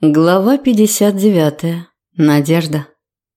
Глава 59. Надежда.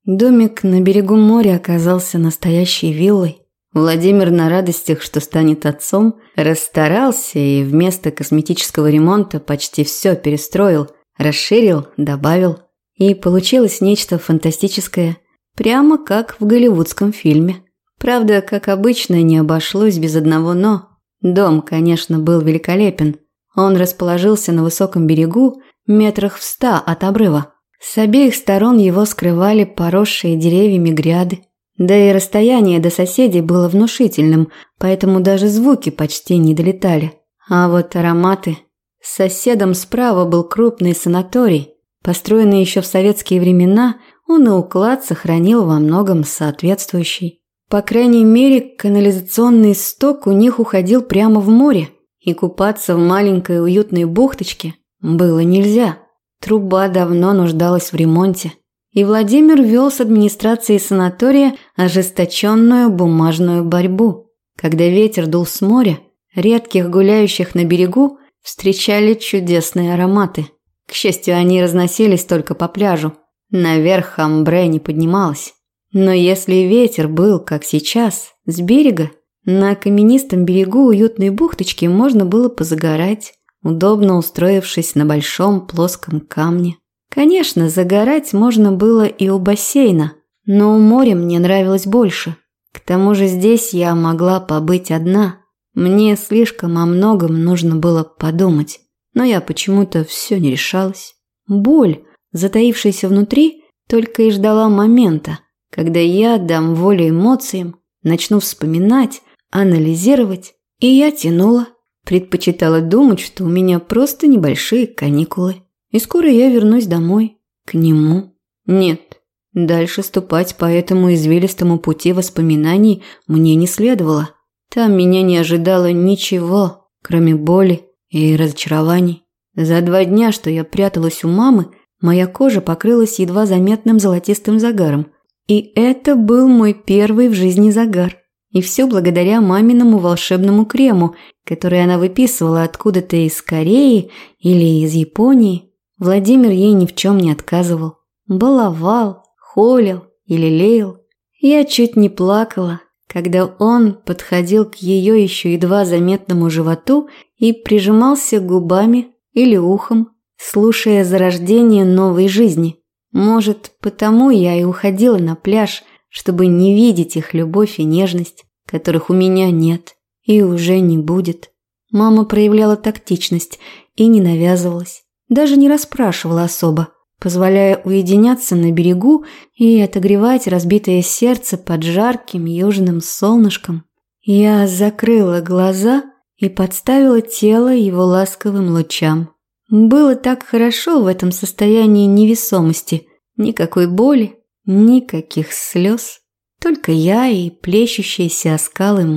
Домик на берегу моря оказался настоящей виллой. Владимир на радостях, что станет отцом, расстарался и вместо косметического ремонта почти все перестроил, расширил, добавил. И получилось нечто фантастическое, прямо как в голливудском фильме. Правда, как обычно, не обошлось без одного «но». Дом, конечно, был великолепен. Он расположился на высоком берегу, метрах в ста от обрыва. С обеих сторон его скрывали поросшие деревьями гряды. Да и расстояние до соседей было внушительным, поэтому даже звуки почти не долетали. А вот ароматы... Соседом справа был крупный санаторий. Построенный еще в советские времена, он и уклад сохранил во многом соответствующий. По крайней мере, канализационный сток у них уходил прямо в море, и купаться в маленькой уютной бухточке было нельзя. Труба давно нуждалась в ремонте. И Владимир вел с администрацией санатория ожесточенную бумажную борьбу. Когда ветер дул с моря, редких гуляющих на берегу встречали чудесные ароматы. К счастью, они разносились только по пляжу. Наверх амбре не поднималось. Но если ветер был, как сейчас, с берега, на каменистом берегу уютной бухточки можно было позагорать удобно устроившись на большом плоском камне. Конечно, загорать можно было и у бассейна, но у моря мне нравилось больше. К тому же здесь я могла побыть одна. Мне слишком о многом нужно было подумать, но я почему-то все не решалась. Боль, затаившаяся внутри, только и ждала момента, когда я дам волю эмоциям, начну вспоминать, анализировать, и я тянула. Предпочитала думать, что у меня просто небольшие каникулы. И скоро я вернусь домой. К нему. Нет. Дальше ступать по этому извилистому пути воспоминаний мне не следовало. Там меня не ожидало ничего, кроме боли и разочарований. За два дня, что я пряталась у мамы, моя кожа покрылась едва заметным золотистым загаром. И это был мой первый в жизни загар. И все благодаря маминому волшебному крему, который она выписывала откуда-то из Кореи или из Японии. Владимир ей ни в чем не отказывал. Баловал, холил или лелеял. Я чуть не плакала, когда он подходил к ее еще едва заметному животу и прижимался губами или ухом, слушая зарождение новой жизни. Может, потому я и уходила на пляж, чтобы не видеть их любовь и нежность, которых у меня нет и уже не будет. Мама проявляла тактичность и не навязывалась, даже не расспрашивала особо, позволяя уединяться на берегу и отогревать разбитое сердце под жарким южным солнышком. Я закрыла глаза и подставила тело его ласковым лучам. Было так хорошо в этом состоянии невесомости, никакой боли, никаких слез. Только я и плещущееся о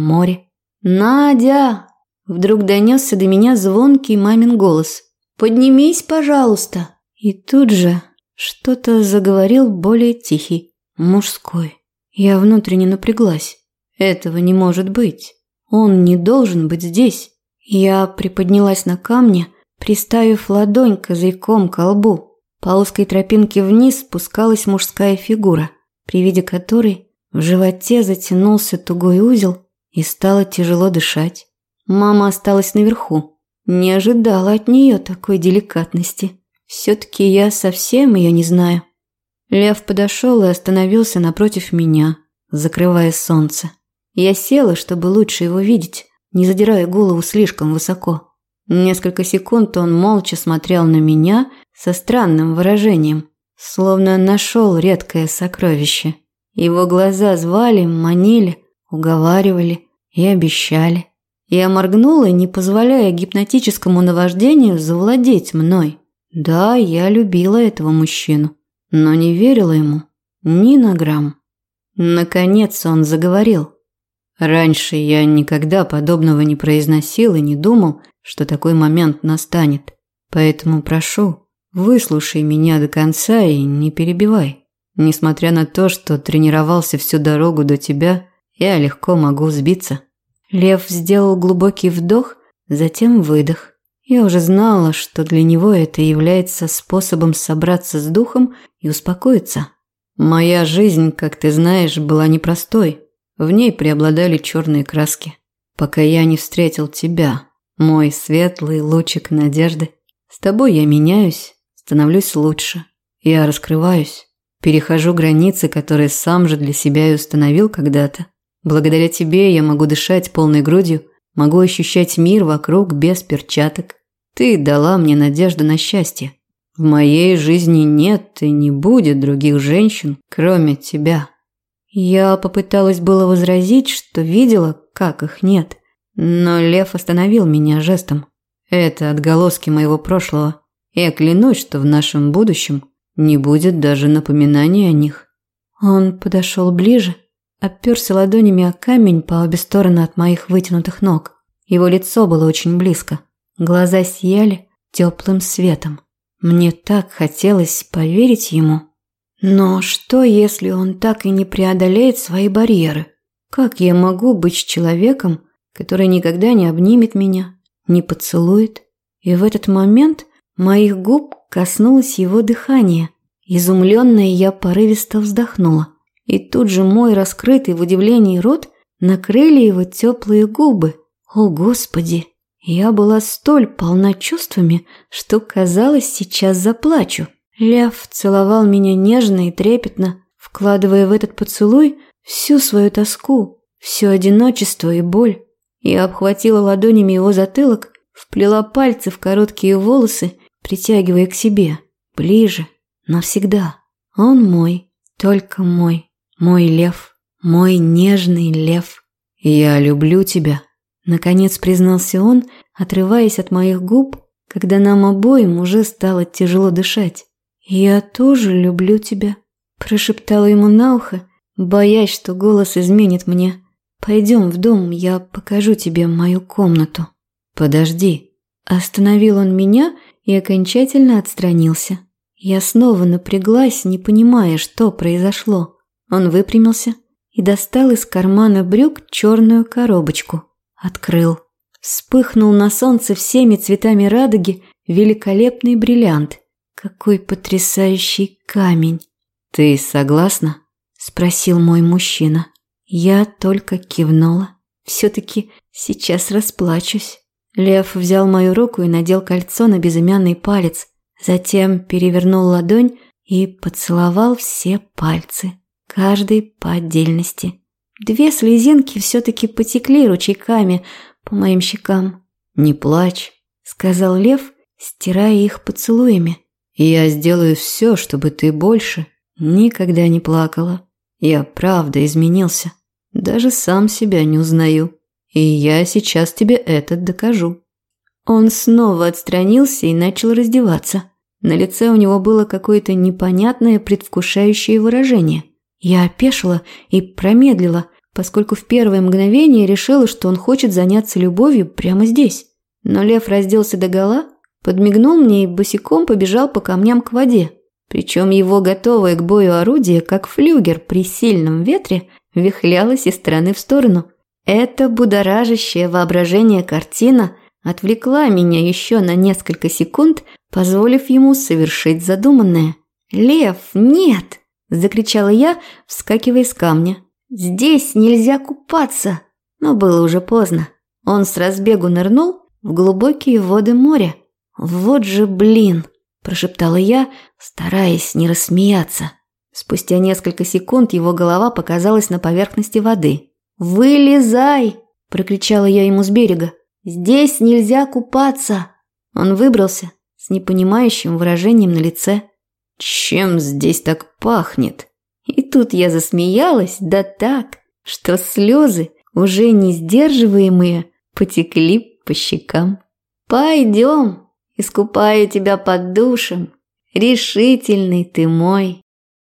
море. «Надя!» Вдруг донесся до меня звонкий мамин голос. «Поднимись, пожалуйста!» И тут же что-то заговорил более тихий, мужской. Я внутренне напряглась. Этого не может быть. Он не должен быть здесь. Я приподнялась на камне, приставив ладонь козырьком к лбу. По узкой тропинке вниз спускалась мужская фигура, при виде которой в животе затянулся тугой узел и стало тяжело дышать. Мама осталась наверху. Не ожидала от нее такой деликатности. Все-таки я совсем ее не знаю. Лев подошел и остановился напротив меня, закрывая солнце. Я села, чтобы лучше его видеть, не задирая голову слишком высоко. Несколько секунд он молча смотрел на меня со странным выражением, словно нашел редкое сокровище. Его глаза звали, манили, уговаривали и обещали. Я моргнула, не позволяя гипнотическому наваждению завладеть мной. Да, я любила этого мужчину, но не верила ему ни на грамм. Наконец он заговорил. Раньше я никогда подобного не произносил и не думал, что такой момент настанет. Поэтому прошу, выслушай меня до конца и не перебивай. Несмотря на то, что тренировался всю дорогу до тебя, я легко могу сбиться. Лев сделал глубокий вдох, затем выдох. Я уже знала, что для него это является способом собраться с духом и успокоиться. Моя жизнь, как ты знаешь, была непростой. В ней преобладали черные краски. Пока я не встретил тебя, мой светлый лучик надежды. С тобой я меняюсь, становлюсь лучше. Я раскрываюсь, перехожу границы, которые сам же для себя и установил когда-то. Благодаря тебе я могу дышать полной грудью, могу ощущать мир вокруг без перчаток. Ты дала мне надежду на счастье. В моей жизни нет и не будет других женщин, кроме тебя. Я попыталась было возразить, что видела, как их нет, но Лев остановил меня жестом. Это отголоски моего прошлого. Я клянусь, что в нашем будущем не будет даже напоминания о них. Он подошел ближе, оперся ладонями о камень по обе стороны от моих вытянутых ног. Его лицо было очень близко. Глаза сияли теплым светом. Мне так хотелось поверить ему. Но что, если он так и не преодолеет свои барьеры? Как я могу быть с человеком, который никогда не обнимет меня, не поцелует? И в этот момент моих губ коснулось его дыхание. Изумленная я порывисто вздохнула. И тут же мой раскрытый в удивлении рот накрыли его теплые губы. О, Господи! Я была столь полна чувствами, что, казалось, сейчас заплачу. Лев целовал меня нежно и трепетно, вкладывая в этот поцелуй всю свою тоску, все одиночество и боль. Я обхватила ладонями его затылок, вплела пальцы в короткие волосы, притягивая к себе, ближе, навсегда. Он мой, только мой, мой лев, мой нежный лев. Я люблю тебя. Наконец признался он, отрываясь от моих губ, когда нам обоим уже стало тяжело дышать. «Я тоже люблю тебя», – прошептала ему на ухо, боясь, что голос изменит мне. «Пойдем в дом, я покажу тебе мою комнату». «Подожди». Остановил он меня и окончательно отстранился. Я снова напряглась, не понимая, что произошло. Он выпрямился и достал из кармана брюк черную коробочку. Открыл. Вспыхнул на солнце всеми цветами радуги великолепный бриллиант. Какой потрясающий камень. «Ты согласна?» – спросил мой мужчина. Я только кивнула. Все-таки сейчас расплачусь. Лев взял мою руку и надел кольцо на безымянный палец. Затем перевернул ладонь и поцеловал все пальцы, каждый по отдельности. Две слезинки все-таки потекли ручейками по моим щекам. «Не плачь», — сказал Лев, стирая их поцелуями. «Я сделаю все, чтобы ты больше никогда не плакала. Я правда изменился. Даже сам себя не узнаю. И я сейчас тебе это докажу». Он снова отстранился и начал раздеваться. На лице у него было какое-то непонятное предвкушающее выражение – я опешила и промедлила, поскольку в первое мгновение решила, что он хочет заняться любовью прямо здесь. Но лев разделся догола, подмигнул мне и босиком побежал по камням к воде. Причем его готовое к бою орудие, как флюгер при сильном ветре, вихлялось из стороны в сторону. Эта будоражащая воображение картина отвлекла меня еще на несколько секунд, позволив ему совершить задуманное. «Лев, нет!» Закричала я, вскакивая с камня. «Здесь нельзя купаться!» Но было уже поздно. Он с разбегу нырнул в глубокие воды моря. «Вот же блин!» – прошептала я, стараясь не рассмеяться. Спустя несколько секунд его голова показалась на поверхности воды. «Вылезай!» – прокричала я ему с берега. «Здесь нельзя купаться!» Он выбрался с непонимающим выражением на лице. Чем здесь так пахнет? И тут я засмеялась, да так, что слезы, уже не сдерживаемые, потекли по щекам. Пойдем, искупаю тебя под душем, решительный ты мой.